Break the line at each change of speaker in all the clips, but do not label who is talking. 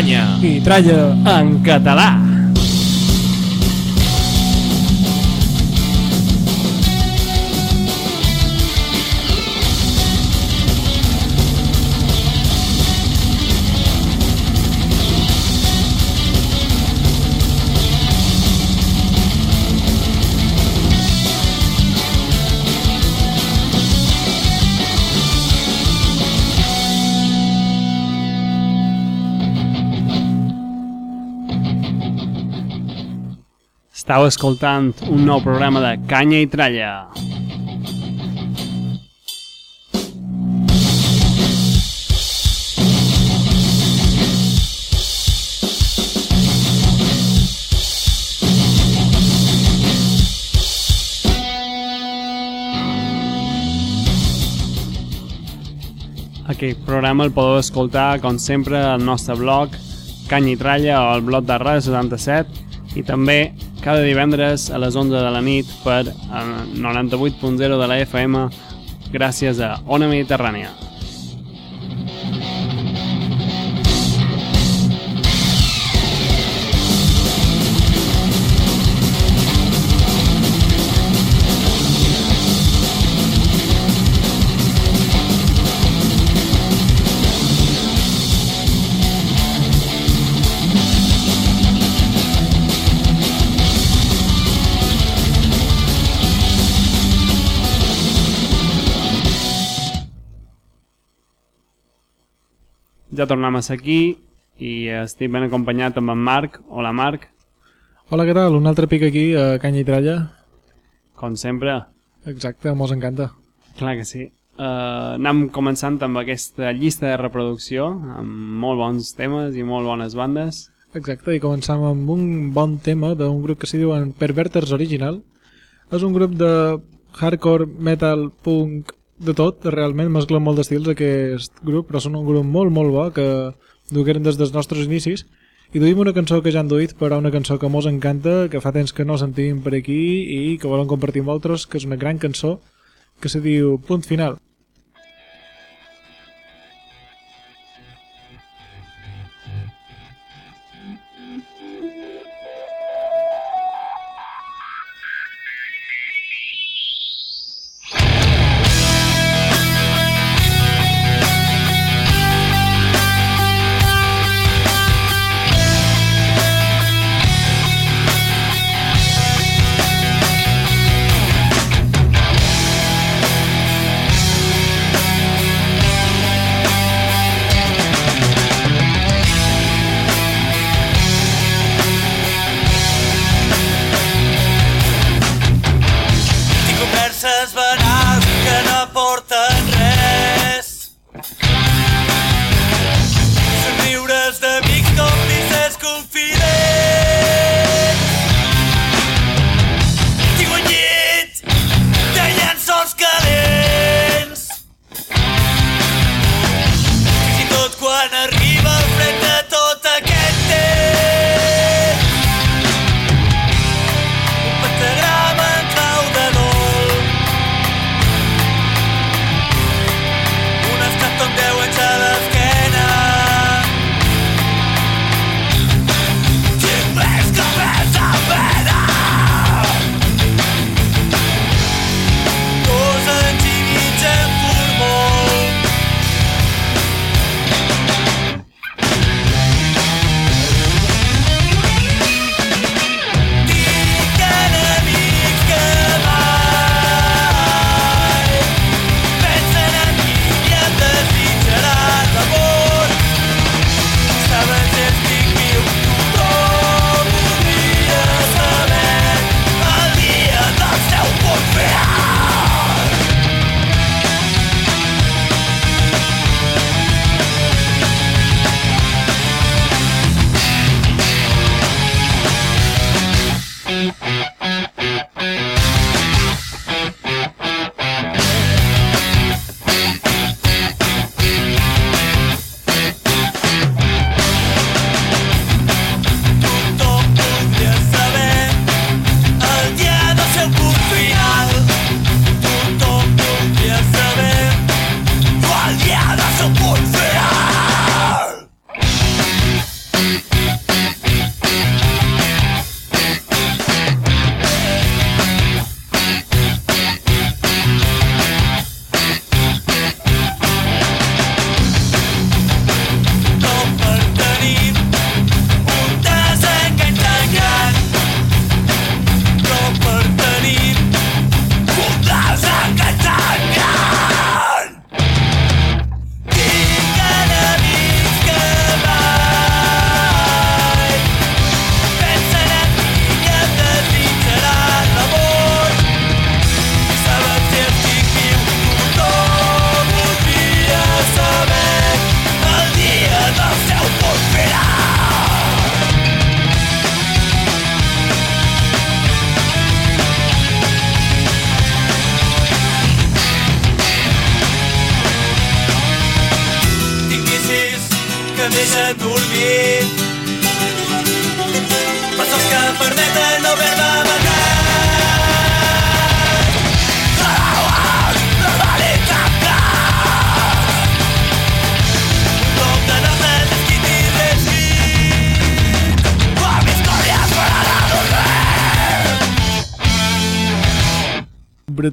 canya
i tralla
en català. Estau escoltant un nou programa de Canya i Tralla. Aquest programa el podeu escoltar, com sempre, al nostre blog Canya i Tralla o al blog de Ràdio 77 i també cada divendres a les 11 de la nit per 98.0 de la FM gràcies a Ona Mediterrània. Ja tornem a ser aquí i estic ben acompanyat amb en Marc. Hola Marc,
Hola, què tal? Un altre pic aquí a Canya i Tralla.
com sempre.
Exacte, mos encanta.
Clar que sí. Uh, anem començant amb aquesta llista de reproducció amb molt bons temes i molt bones bandes.
Exacte, i començam amb un bon tema d'un grup que s'hi diuen Perverters Original. És un grup de hardcore, metal, punk, de tot, realment, mesclen molt d'estils aquest grup, però són un grup molt, molt bo que dugueren des dels nostres inicis i duim una cançó que ja han duit, però una cançó que mos encanta, que fa temps que no sentim per aquí i que volem compartir amb vosaltres, que és una gran cançó que se diu Punt Final.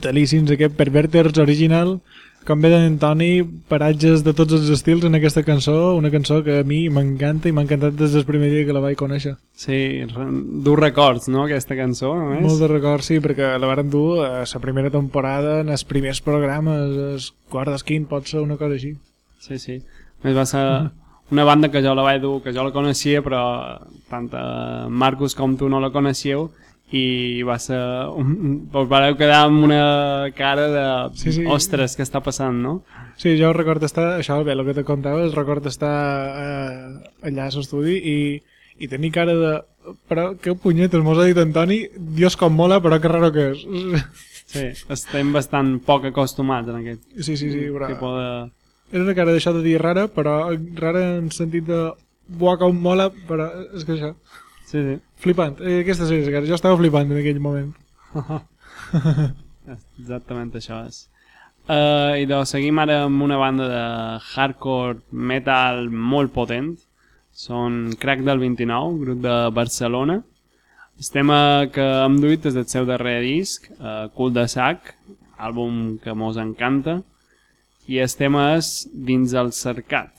Brutalíssims, aquest Perverters original, com bé d'en Toni, paratges de tots els estils en aquesta cançó, una cançó que a mi m'encanta i m'ha encantat des del primer dia que la vaig conèixer.
Sí, dur records, no?, aquesta cançó, a més.
Molt de record, sí, perquè la varen dur a la primera temporada, en els primers programes, el quart d'esquint, pot ser una cosa així.
Sí, sí. A més, va ser una banda que jo la vaig dur, que jo la coneixia, però tant eh, Marcus com tu no la coneixeu, i va ser... Un, us vareu quedar amb una cara de...
Sí, sí.
Ostres, què està passant, no?
Sí, jo record estar, això bé, el que te contava, el record estar eh, allà a l'estudi i, i tenir cara de... Però que punyetes, mos ha dit Antoni, Dios com mola, però que raro que és.
Sí, estem bastant poc acostumats en aquest
Sí, sí, sí, però...
tipus de...
Era una cara d'això de dir rara, però rara en sentit de... Buah, com mola, però és que això...
Sí, sí.
Flipant. Eh, aquesta és que jo estava flipant en aquell moment.
Exactament això és. Uh, I doncs seguim ara amb una banda de hardcore metal molt potent. Són Crack del 29, grup de Barcelona. El tema que hem duit és del seu darrer disc, uh, Cul de Sac, àlbum que mos encanta. I el tema és Dins el Cercat.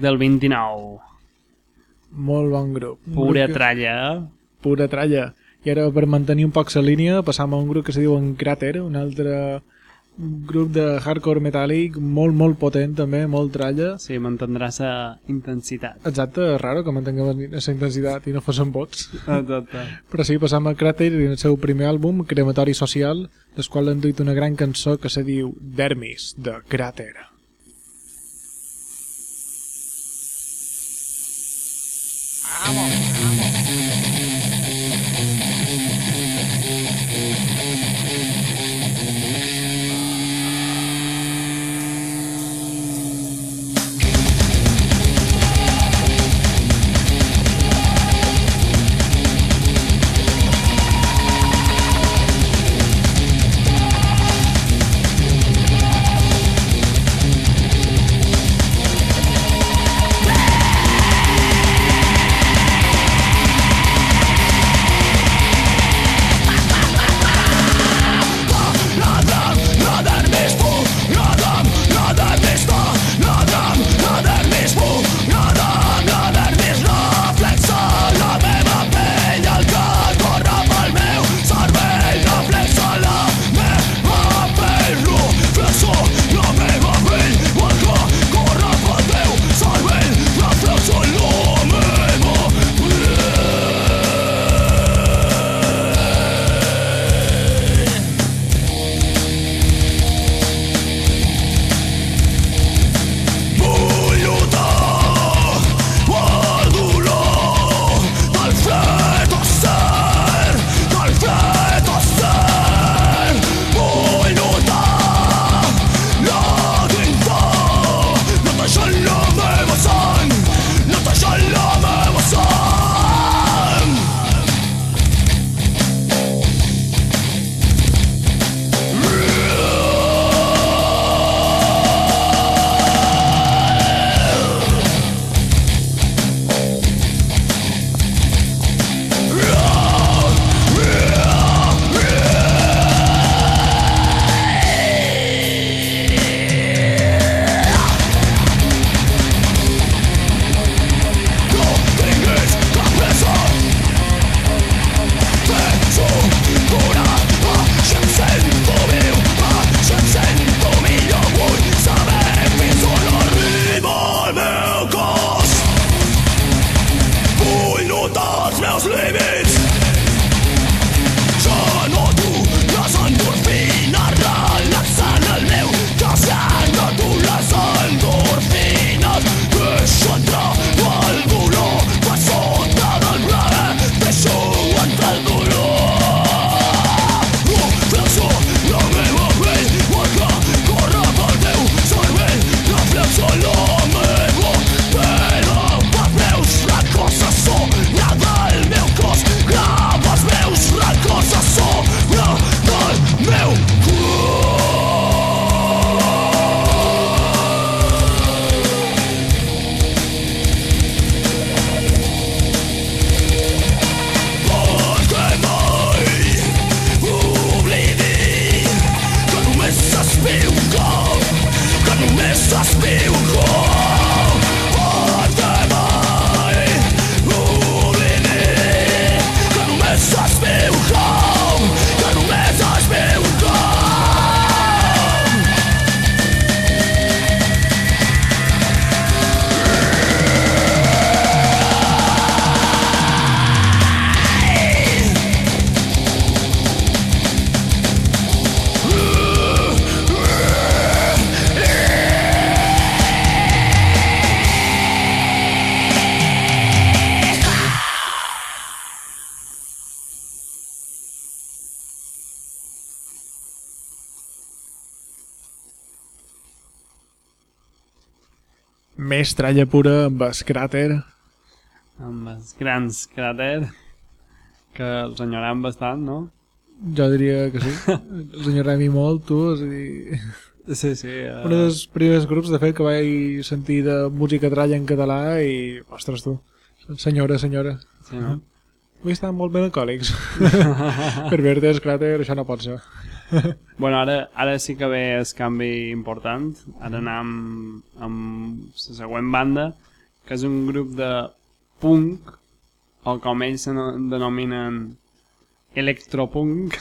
Del
29.
Molt bon grup.
Pura
grup que-
tralla, eh?
Pura tralla. I ara, per mantenir un poc la línia, passam a un grup que se diu en Cràter, un altre grup de hardcore metàl·lic molt, molt potent també, molt tralla.
Sí, mantindrà la intensitat.
Exacte, és raro que mantinguem la intensitat i no fossin bots.
Exacte.
Però sí, passam a Cràter i el seu primer àlbum, Crematori Social, del qual han duit una gran cançó que se diu Dermis, de Cràter. Més tralla pura amb el cràter.
amb els grans cràters que els enyorem bastant, no?
Jo diria que sí. Els enyorem i molt, tu. És a dir...
Sí, sí. Uh...
Un dels primers grups, de fet, que vaig sentir de música tralla en català i, ostres, tu, senyora, senyora.
Sí, no?
Avui estan molt melancòlics. per Verdes, cràter, això no pot ser.
Bueno, ara, ara sí que ve el canvi important. Ara anem amb la següent banda, que és un grup de punk, o com ells se no- denominen electropunk,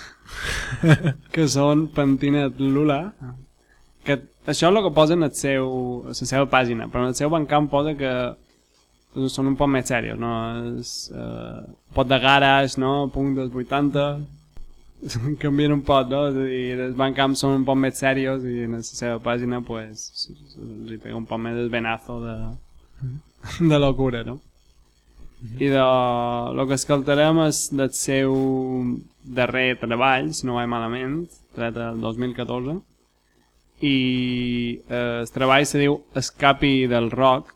que són Pentinet Lula, que això és el que posen al seu, a la seva pàgina, però en el seu bancamp posa que són un poc més serios, no? És, uh, pot de garage, no? Punk dels 80, canvien un poc, no? Dir, els bancamps són un poc més serios i en la seva pàgina, pues, hi pega un poc més el venazo de, de locura, no? I de lo que escoltarem és del seu darrer treball, si no vaig malament, tret el 2014, i eh, el treball se diu Escapi del Rock,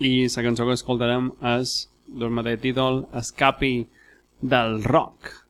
i la cançó que escoltarem és del mateix títol Escapi del Rock.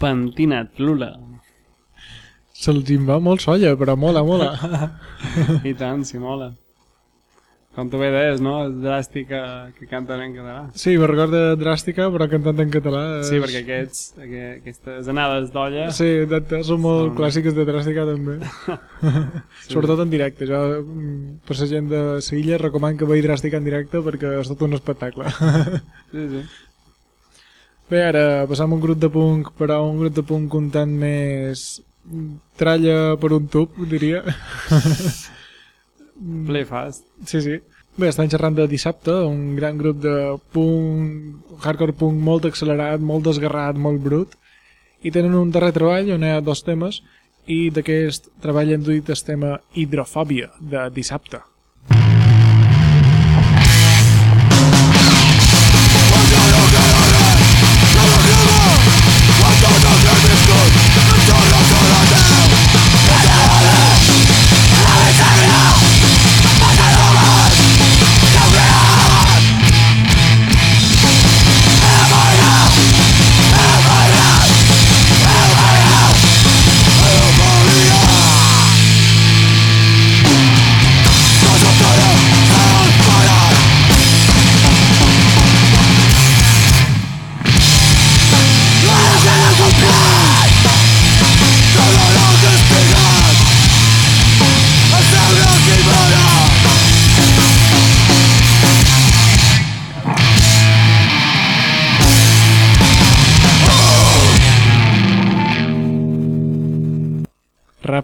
Pentinat Lula.
Se'ls en va molt solla, però mola, mola.
I tant, si mola. Com tu bé deies, no? Dràstica que canten en català.
Sí, me recorda Dràstica, però cantant en català. és-
Sí, perquè aquests, aqu- aquestes anades d'olla...
Sí, exacte, són molt
Són-
clàssiques de Dràstica també. Sobretot en directe. Jo, mm, per la gent de Sevilla, recomano que vegi Dràstica en directe perquè és tot un espectacle.
Sí, sí.
Bé, ara passam un grup de punk, però un grup de punk un tant més tralla per un tub, diria.
Play fast.
Sí, sí. Bé, estan xerrant de dissabte, un gran grup de punk, hardcore punk molt accelerat, molt desgarrat, molt brut, i tenen un darrer treball on hi ha dos temes, i d'aquest treball hem duit el tema Hidrofòbia, de dissabte.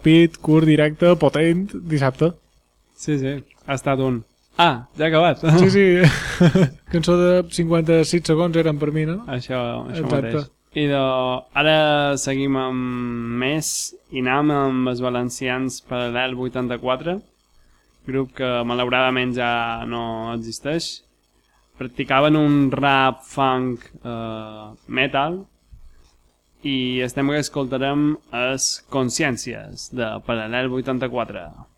ràpid, curt, directe, potent, dissabte.
Sí, sí, ha estat un... Ah, ja ha acabat.
Sí, sí, cançó de 56 segons eren per mi, no?
Això, això mateix. I de... ara seguim amb més i anem amb els valencians Paral·lel 84, grup que malauradament ja no existeix. Practicaven un rap funk eh, metal, i estem que escoltarem es Consciències, de Paral·lel 84.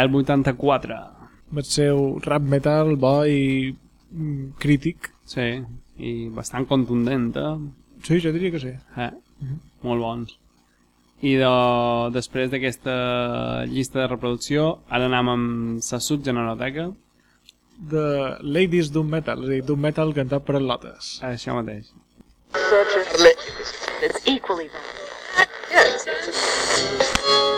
del 84. Va ser un
rap metal bo i mm, crític.
Sí, i bastant contundent, eh?
Sí, jo diria que sí.
Eh? Uh -huh. Molt bons. I de, després d'aquesta llista de reproducció, ara anem amb la subgeneroteca.
De Ladies Doom Metal, és a dir, Doom Metal cantat per Lotes.
Això mateix.
It's equally bad. Yes.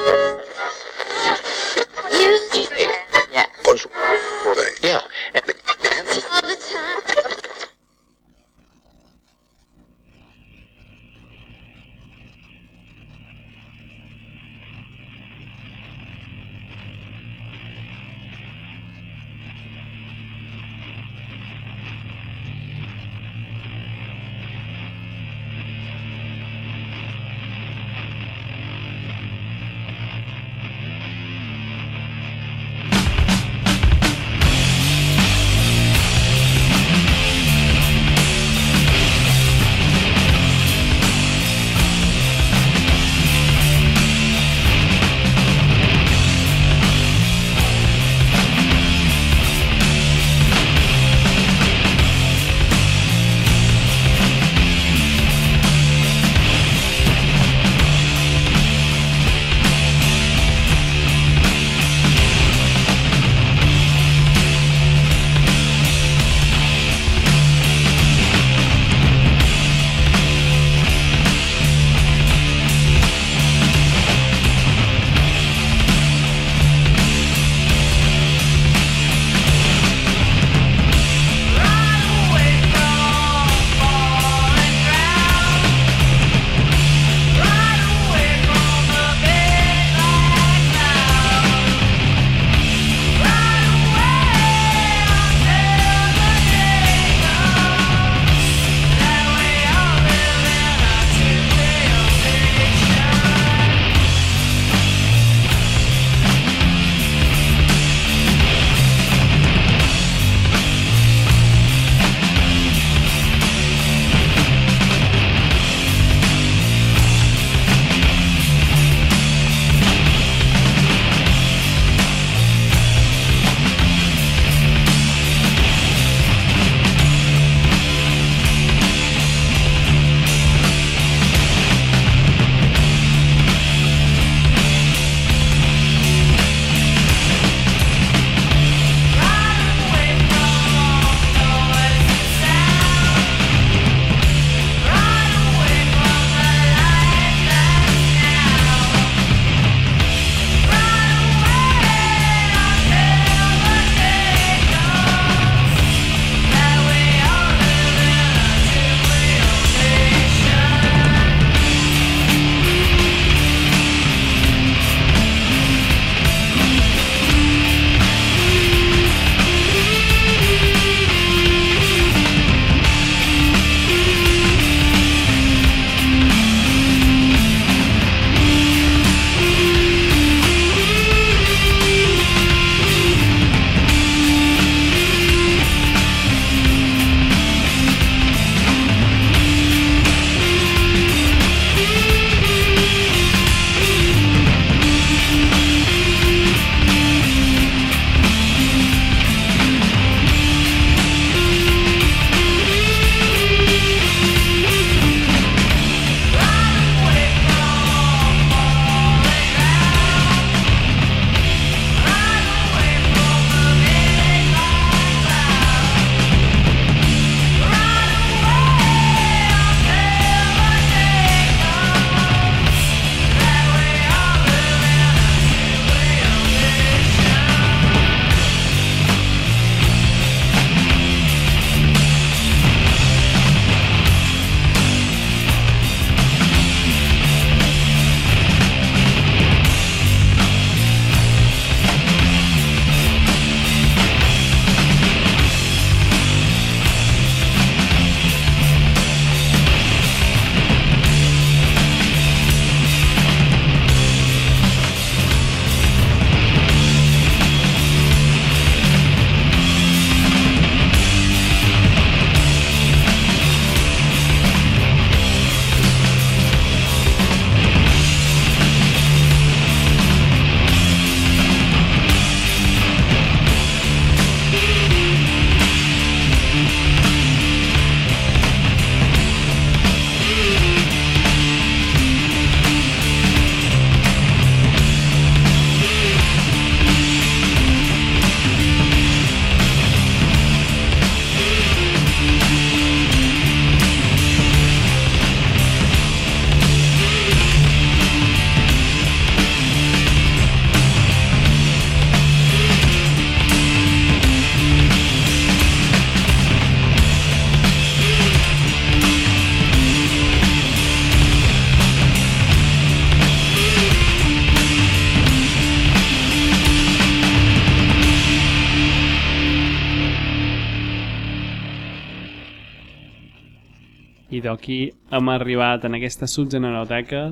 D'aquí hem arribat en aquesta subgeneroteca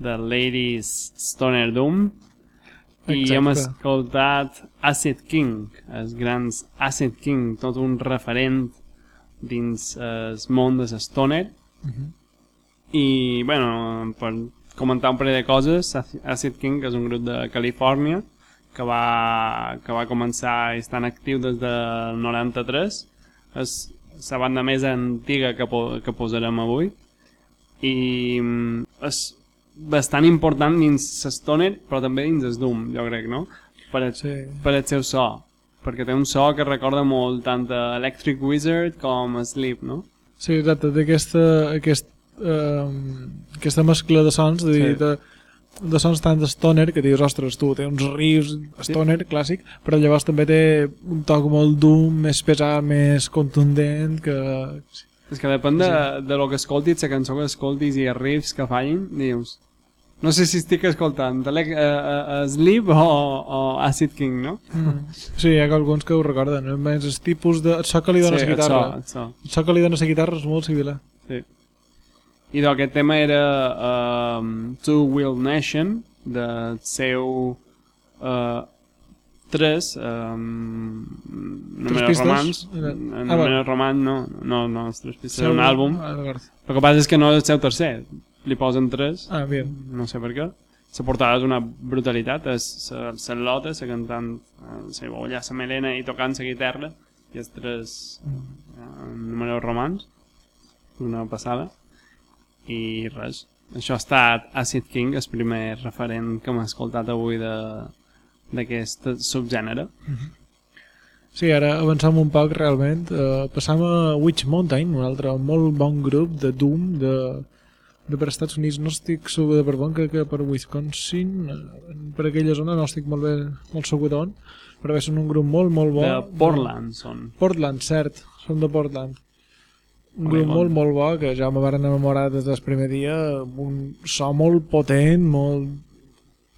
de Ladies Stoner Doom i
Exacte.
hem escoltat Acid King, els grans Acid King, tot un referent dins el món de l'Stoner. I, bueno, per comentar un parell de coses, Acid King és un grup de Califòrnia que va, que va començar i estan actiu des del 93. És la banda més antiga que, po que posarem avui i mm, és bastant important dins l'Stoner però també dins el Doom, jo crec, no? Per, el,
Sí.
per el seu so perquè té un so que recorda molt tant a Electric Wizard com a Sleep, no?
Sí, exacte, d'aquesta aquest, eh, aquesta mescla de sons, de,
Sí.
de, de sons tant stoner, que dius, ostres, tu, té uns riffs stoner clàssic, però llavors també té un toc molt doom, més pesat, més contundent, que...
És que depèn de, de lo que escoltis, la cançó que escoltis i els riffs que fallin, dius... No sé si estic escoltant Elec- eh, eh, Sleep o, o Acid King, no?
Sí, hi ha alguns que ho recorden, més, el tipus de... El so que li dona
Sí,
la
el
guitarra.
so, el so.
El so que li dona la guitarra és molt similar.
Sí. I d'aquest tema era um, Two Will Nation, del seu uh, tres um, números
pistes?
romans.
Era-
En
Ah,
números romans no, no, no, els tres pistes,
Seu-
era un àlbum.
Ah.
El que passa és que no és el seu tercer, li posen tres,
Ah, bien.
no sé per què. La portada és una brutalitat, és la la Lota, la cantant, eh, se veu allà la melena i tocant la guitarra, i els tres eh, números romans, una passada, i res. Això ha estat Acid King, el primer referent que m'ha escoltat avui de d'aquest subgènere.
Sí, ara avancem un poc realment. Uh, passam a Witch Mountain, un altre molt bon grup de Doom de, de per Estats Units. No estic segur de per bon, crec que per Wisconsin, eh, per aquella zona no estic molt bé, molt segur d'on, però bé, són un grup molt, molt bo.
De Portland són.
Portland, cert, són de Portland. Un
Molt
grup
bon.
molt, molt bo, que ja me van enamorar des del primer dia, amb un so molt potent, molt,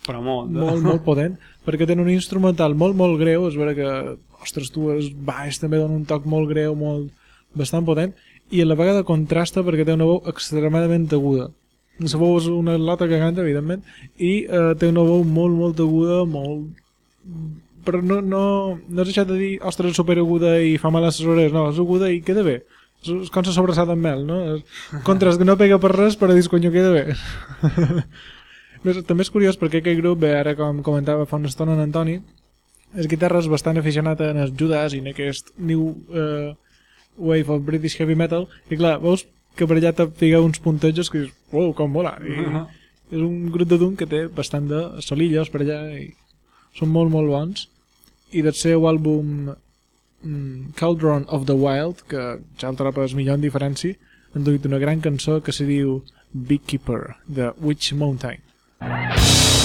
Però molt.
molt, molt potent, perquè tenen un instrumental molt, molt greu, és vera que, ostres, tu, el baix també dona un toc molt greu, molt, bastant potent, i a la vegada contrasta perquè té una veu extremadament aguda. La veu és una lota que canta, evidentment, i eh, té una veu molt, molt aguda, molt... Però no, no, no és això de dir, ostres, és superaguda i fa mal a les orelles, no, és aguda i queda bé. Com la sobrassada amb mel, no? És, contrast que no pega per res, però dius, conyo, queda bé. També és curiós perquè aquest grup, bé, ara com comentava fa una estona en Antoni, és guitarra és bastant aficionat en el Judas i en aquest new uh, wave of British heavy metal i clar, veus que per allà te fica uns puntejos que dius, uau, com mola i és un grup de Doom que té bastant de solillos per allà i són molt molt bons i del seu àlbum mm, Cauldron of the Wild que ja el troba el millor en diferència han duit una gran cançó que se diu Beekeeper de Witch Mountain.
Steps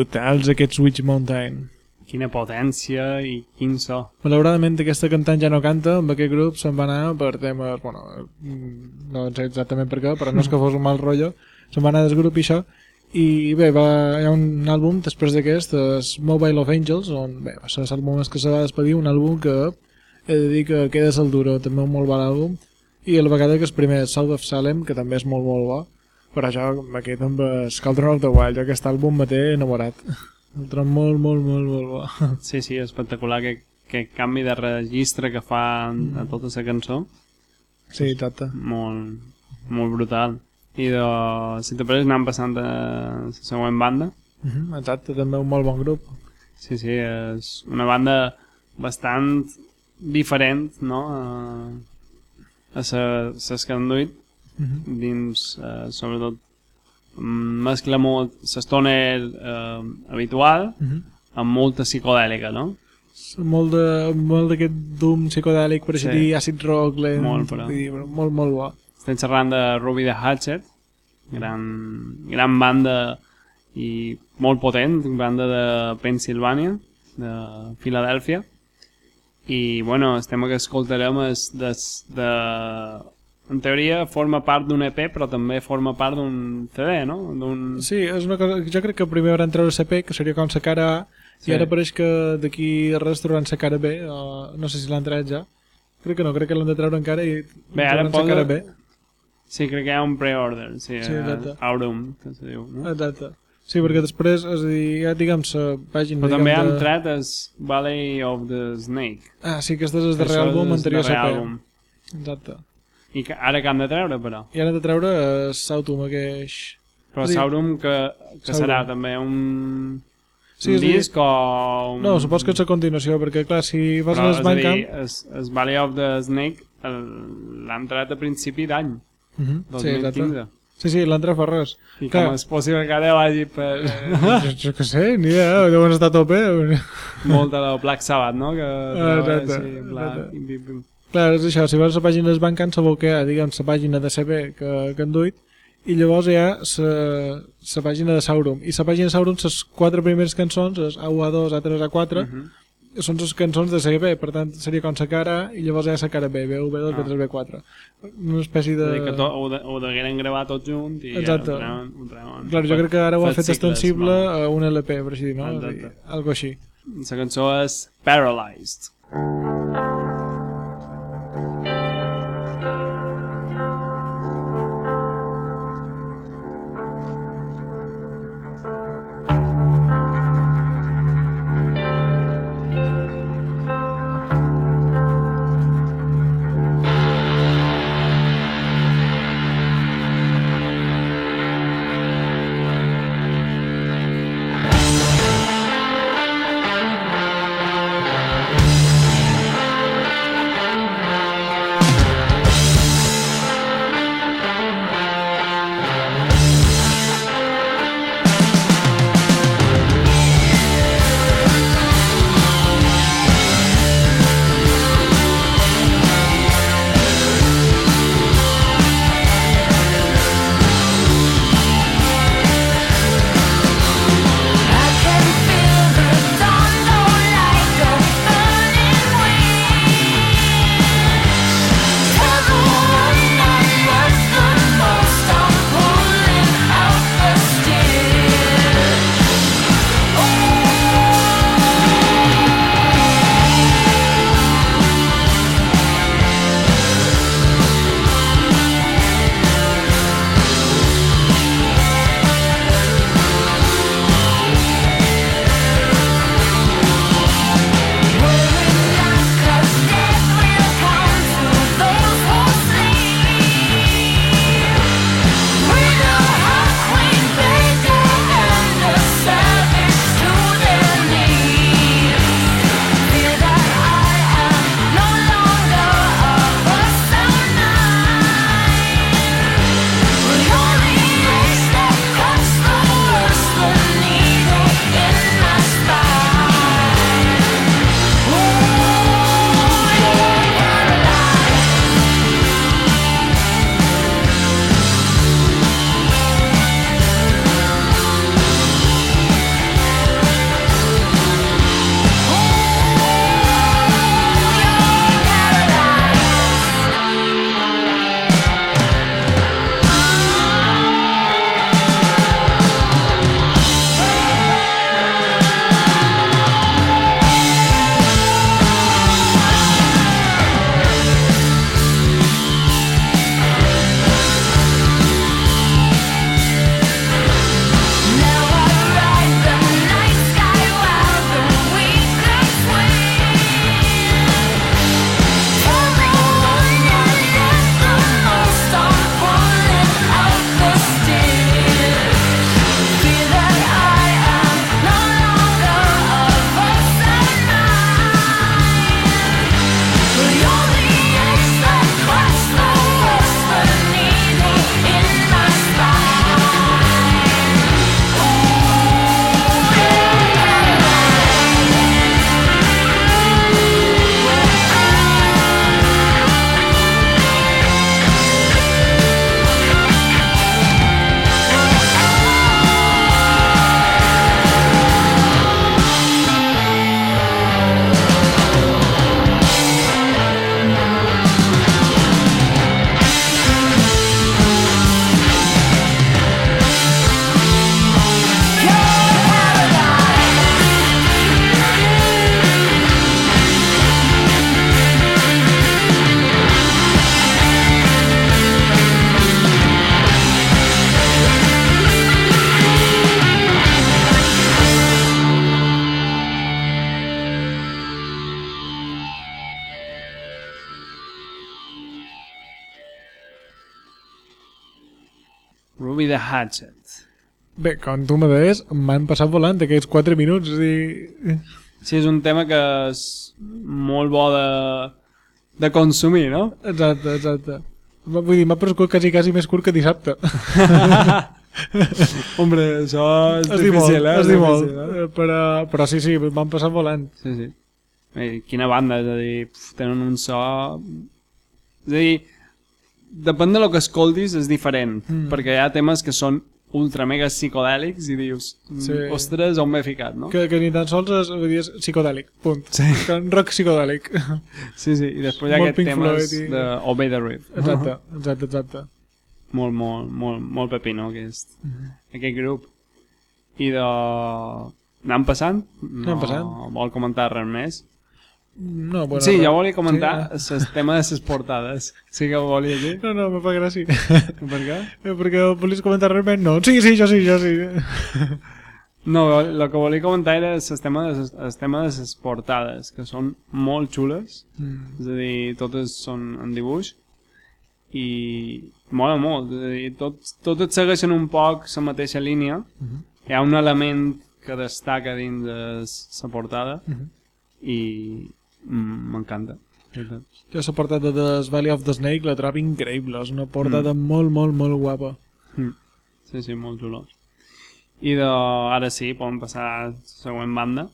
brutals aquests Witch Mountain.
Quina potència i quin so.
Malauradament aquesta cantant ja no canta, amb aquest grup se'n va anar per temes, bueno, mm, no sé exactament per què, però no és que fos un mal rotllo, se'n va anar del grup i això, i bé, va, hi ha un àlbum després d'aquest, és Mobile of Angels, on bé, va ser l'àlbum que se va despedir, un àlbum que he de dir que queda el duro, també un molt bon àlbum, i a la vegada que el primer és South of Salem, que també és molt molt bo, però això, amb aquest amb el Cauldron of the Wild, jo aquest àlbum me té enamorat. El trobo molt, molt, molt, molt bo.
Sí, sí, espectacular que, que canvi de registre que fa a tota la cançó.
Sí, exacte.
Molt, molt brutal. I de, si te pareix anem passant a la següent banda.
Uh -huh, exacte, també un molt bon grup.
Sí, sí, és una banda bastant diferent, no? A, a ses que han duit. Dins, eh, sobretot, mm, mescla molt l'estoner eh, habitual
Uh -huh.
amb molta psicodèlica, no?
molt de- molt d'aquest doom psicodèlic, per així
Sí.
dir, acid rock, lent,
Molt, però.
dir, molt, molt bo.
Estem xerrant de Ruby the Hatchet, gran, gran banda i molt potent, banda de Pensilvània, de Filadèlfia. I, bueno, el tema que escoltarem és de... En teoria forma part d'un EP, però també forma part d'un CD, no?
Sí, és una cosa, jo crec que primer van treure CP, que seria com la cara A,
Sí.
i ara pareix que d'aquí res trauran la cara B, o no sé si l'han tret ja. Crec que no, crec que l'han de treure encara i
Bé, ara posa-
cara B.
Sí, crec que hi ha un pre-order, sí,
Sí, exacte.
Aurum, que se diu, no?
Exacte. Sí, perquè després, és a dir, ja diguem, la pàgina...
Però també han
de...
tret el Valley of the Snake.
Ah, sí, aquest és el darrer àlbum anterior a
àlbum.
Exacte.
I que, ara que han de treure, però.
I ara de treure el Sautum, aqueix...
Però
Sí.
Saurum que, que
Saurum.
serà també un,
Sí,
un
a dir-
disc o... Un...
No, supos que és a continuació, perquè clar, si vas
Però,
a
és a dir, Valley of the Snake l'han tret a principi d'any,
Uh -huh. Sí,
2015.
exacte. Sí, sí, l'entra fa res.
I
Clar.
com és possible que ara vagi per
jo, jo què sé, ni idea, deuen estar a tope.
molt de la Black Sabbath, no? Que treu
exacte,
així, Black,
exacte.
i pim, pim.
Clar, és això, si vas a la pàgina d'Sbandcamp sabeu que hi ha, diguem, la pàgina de CB que, que han duit, i llavors hi ha la pàgina de Saurum. I la pàgina de Saurum, les quatre primeres cançons, és A1, A2, A3, A4,
Mhm.
són les cançons de CB, per tant seria com la cara i llavors hi ha la cara B, B1, B2,
Ah.
B3, B4. Una espècie de...
que to, ho, de, ho degueren gravar tot junt i
Exacte.
ja ho. Ho treuen.
Clar, jo crec que ara ho han fet extensible a un LP, per així dir, no?
Exacte.
Algo així.
La cançó és Paralyzed.
Paralyzed
hatchet.
Bé, com tu me deies, m'han passat volant aquests 4 minuts. És dir...
Sí, és un tema que és molt bo de, de consumir, no?
Exacte, exacte. Vull dir, m'ha prescut quasi, quasi més curt que dissabte.
Hombre, això és,
es diu molt,
difícil, eh?
molt.
difícil, eh?
Però, però sí, sí, m'han passat volant.
Sí, sí. Quina banda, és a dir, tenen un so... És a dir, depèn de lo que escoltis, és diferent, mm. perquè hi ha temes que són ultra mega psicodèlics i dius,
Sí.
sí. ostres, on m'he ficat, no?
Que, que ni tan sols és, és psicodèlic, punt.
Sí.
Que rock psicodèlic.
Sí, sí, i després hi ha
Molt
aquest
Pink
temes
Floyd i-
de Obey the Riff.
Exacte, exacte, exacte.
molt, molt, molt, molt pepino aquest, aquest grup. I de... Anem passant? No,
Anem passant.
Vol comentar res més?
No, bueno,
sí, jo volia comentar
Sí,
el tema de les portades. Sí que ho volia dir.
no, no, me fa gràcia.
Per què?
Eh, Perquè volies comentar més? No. Sí, sí, jo sí, jo sí.
No, el que volia comentar era el tema de les, el tema de les portades, que són molt xules,
Mm.
és a dir, totes són en dibuix, i mola molt, és a dir, tot, totes segueixen un poc la mateixa línia,
Mhm.
hi ha un element que destaca dins de la portada,
Mhm.
i mm, m'encanta. de veritat.
Jo la portada de The Valley of the Snake la trobo increïble. És una portada molt, molt, molt guapa.
Mm. Sí, sí, molt xulos. I de, ara sí, podem passar a la següent banda,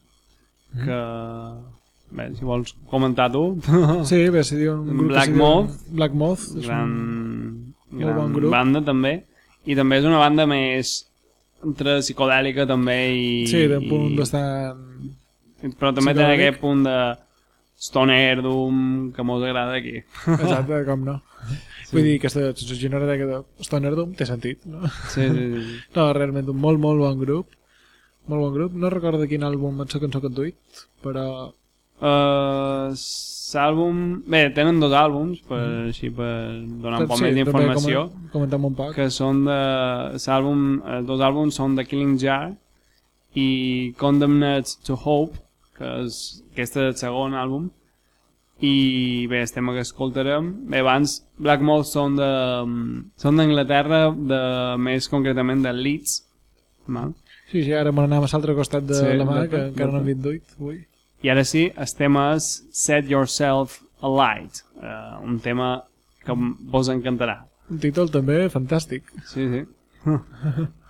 Mhm.
que... Bé, si vols comentar tu,
Sí, bé, si diu un grup
Black Moth.
Black Moth. és un-
gran,
molt
gran
bon grup.
banda també, i també és una banda més entre psicodèlica també i...
Sí, d'un punt
i-
bastant...
Però també té aquest punt de stoner, doom, que mos agrada aquí.
Exacte, com no. Vull dir, aquesta genera de Stonerdom té sentit, no?
Sí, sí, sí.
No, realment un molt, molt bon grup. Molt bon grup. No recordo quin àlbum és la cançó que han duit, però...
Uh, l'àlbum... Bé, tenen dos àlbms, per, així per donar un poc més
també
d'informació,
comen- Comentem un poc.
que són de... L'àlbum, els dos àlbums són de Killing Jar i Condemned to Hope, que és, aquest és el segon àlbum, i bé, el tema que escoltarem bé, abans Black Moth són de són d'Anglaterra de, més concretament de Leeds val?
Sí, sí, ara me n'anem a l'altre costat de
Sí,
la mà, que encara no hem vist duit. Ui.
i ara sí, el tema és Set Yourself Alight uh, un tema que vos encantarà
Un títol també fantàstic.
sí, sí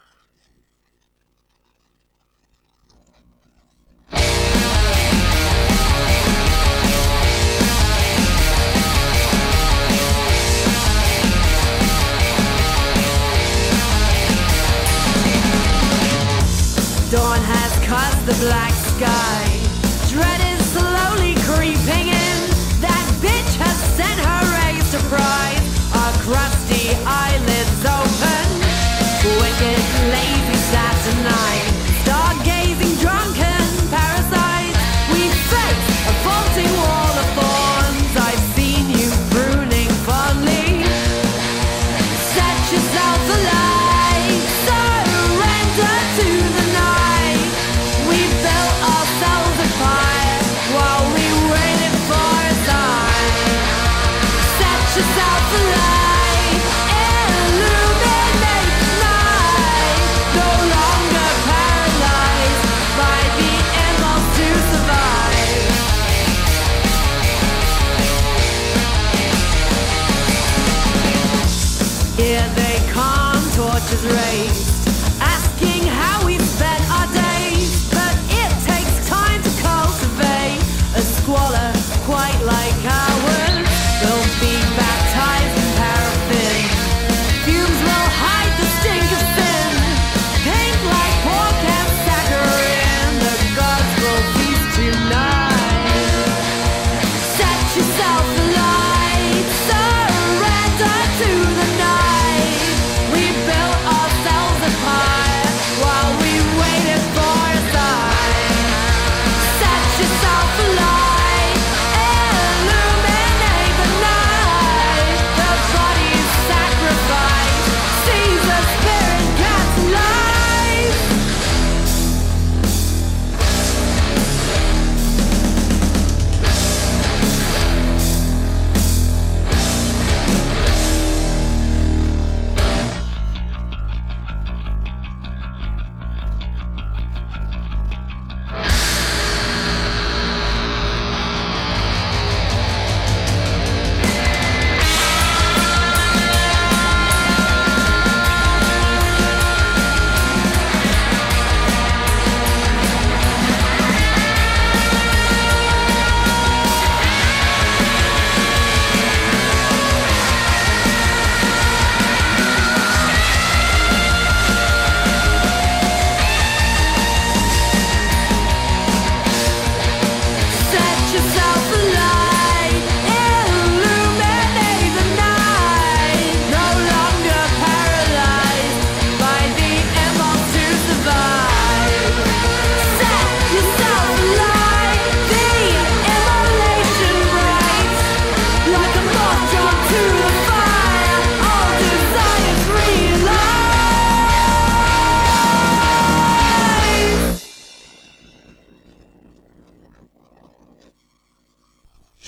like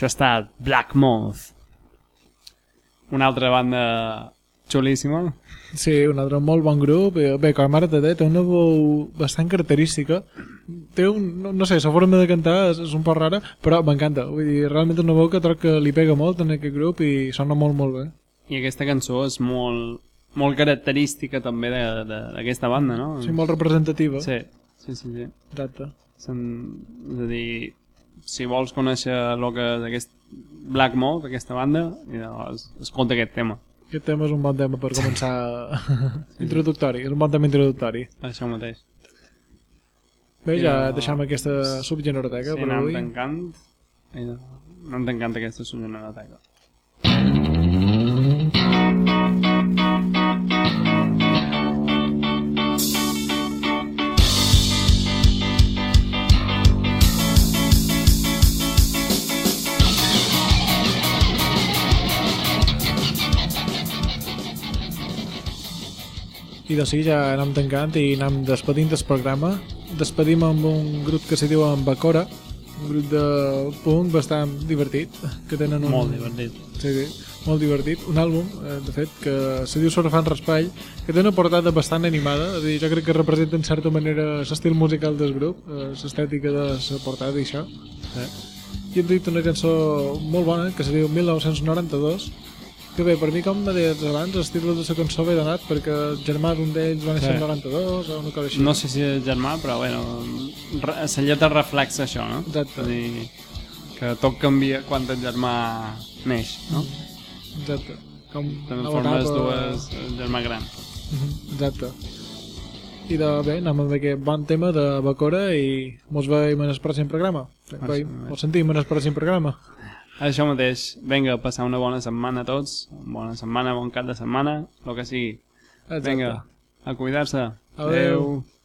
Ha estat Black Moth. Una altra banda xulíssima.
Sí, un altre molt bon grup. Eh, Bé, com ara t'he dit, té una veu bastant característica. Té un, no, no sé, la forma de cantar és, és un poc rara, però m'encanta. Vull dir, realment una veu que troc que li pega molt en aquest grup i sona molt, molt bé.
I aquesta cançó és molt, molt característica també d'aquesta banda, no?
Sí, molt representativa.
Sí, sí, sí. sí.
Exacte.
Sen, és a dir, si vols conèixer el que és aquest Black Mold, aquesta banda, i llavors, escolta aquest tema.
Aquest tema és un bon tema per començar introductori, és un bon tema introductori.
Això mateix.
Bé,
Sí,
ja
no.
deixem aquesta subgeneroteca
Sí,
per
anem
avui.
tancant. I anem tancant aquesta subgeneroteca.
I de sí, ja anem tancant i anem despedint del programa. Despedim amb un grup que se diu Bacora, un grup de punk bastant divertit, que tenen un...
Molt divertit.
Sí, sí, molt divertit. Un àlbum, eh, de fet, que se diu Surfant Raspall, que té una portada bastant animada, és dir, jo crec que representa en certa manera l'estil musical del grup, eh, l'estètica de la portada i això. Eh? I hem dit una cançó molt bona, que se diu 1992, que bé, per mi, com m'ha dit abans, el títol de la cançó ve donat perquè el germà d'un d'ells va néixer
Sí.
el 92 o una cosa així.
No sé si és germà, però bueno, la lletra reflexa això, no?
Exacte.
Dir, que tot canvia quan el germà neix, no?
Exacte. Com
Transformes
nova etapa-
dues el germà gran.
Mhm, Exacte. I de bé, anem amb aquest bon tema de Bacora i mos veiem en el pròxim programa. Veiem, mos sentim en el pròxim programa.
Això mateix, vinga, passar una bona setmana a tots, bona setmana, bon cap de setmana, el que sigui.
Exacte.
Vinga, a cuidar-se.
Adeu.
No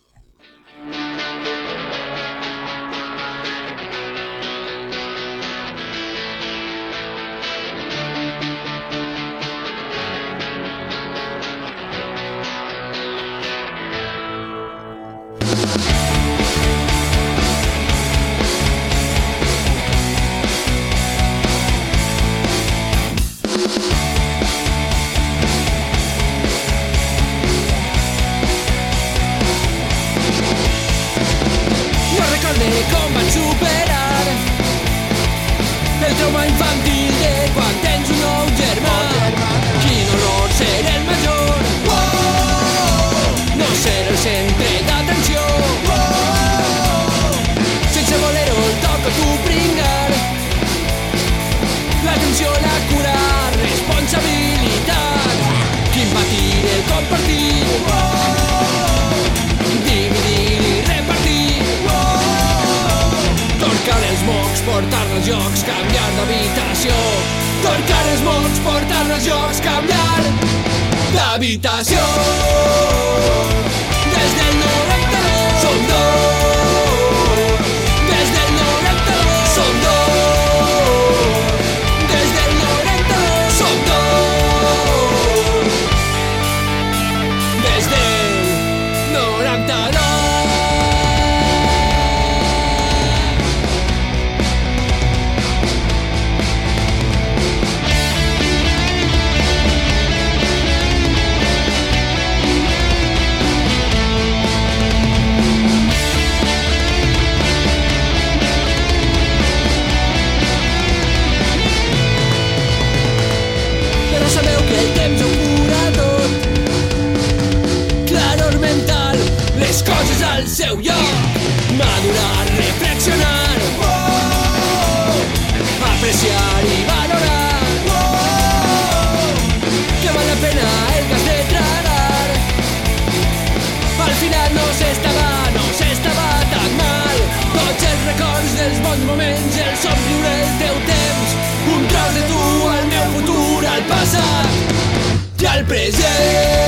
jocs, canviar d'habitació. Torcar els mocs, portar als jocs, canviar d'habitació. Des del 92 som dos. Un